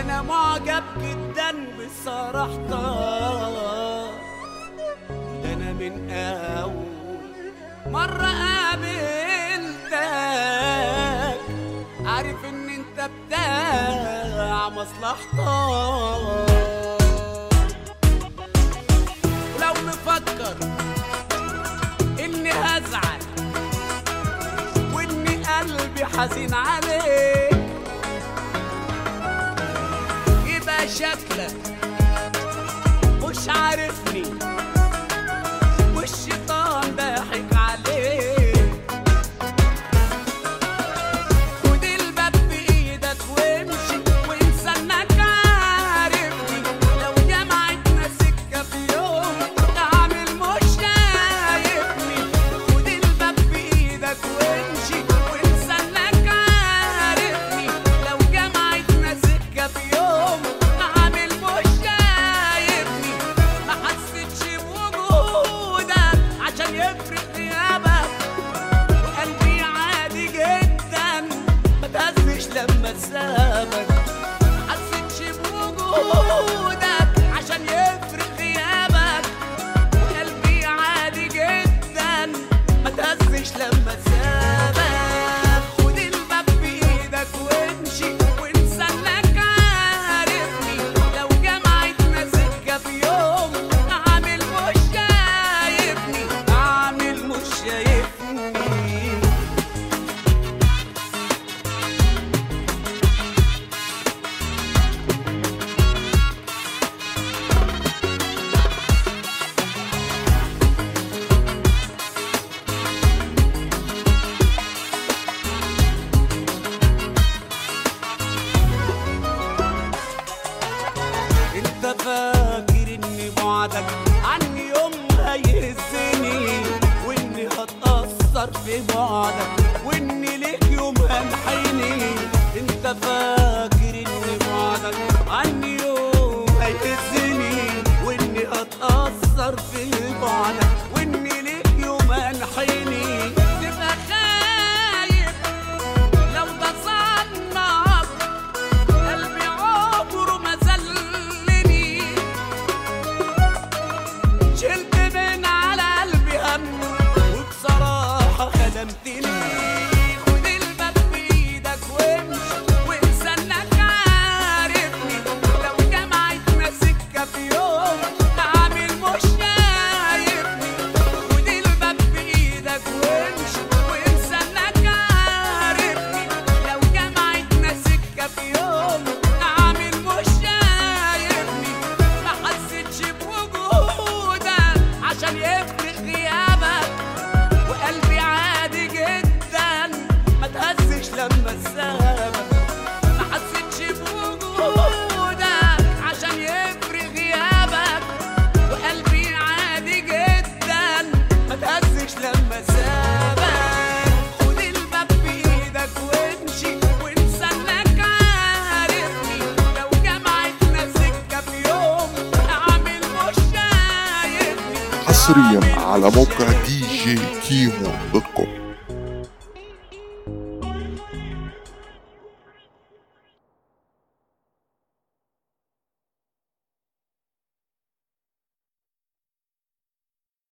أنا معجب جدا بصراحتك. ده أنا من أول مرة قابلتك. عارف إن أنت بتاع مصلحتك. ولو مفكر إني هزعل وإني قلبي حزين عليك. شكلك مش عارفني لما سابك. حسيتش بوجودك ان بعدك عني يوم هيهزني وإني هتأثر في بعدك وإني ليك يوم هنحيني إنت فاكر ان بعدك عني يوم هيهزني وإني هتأثر في بعدك. لما سابك ما حسيتش بوجودك عشان يفرق غيابك. وقلبي عادي جدا. ما تهزش لما سابك. حصريا على موقع دي جي كيمو دوت كوم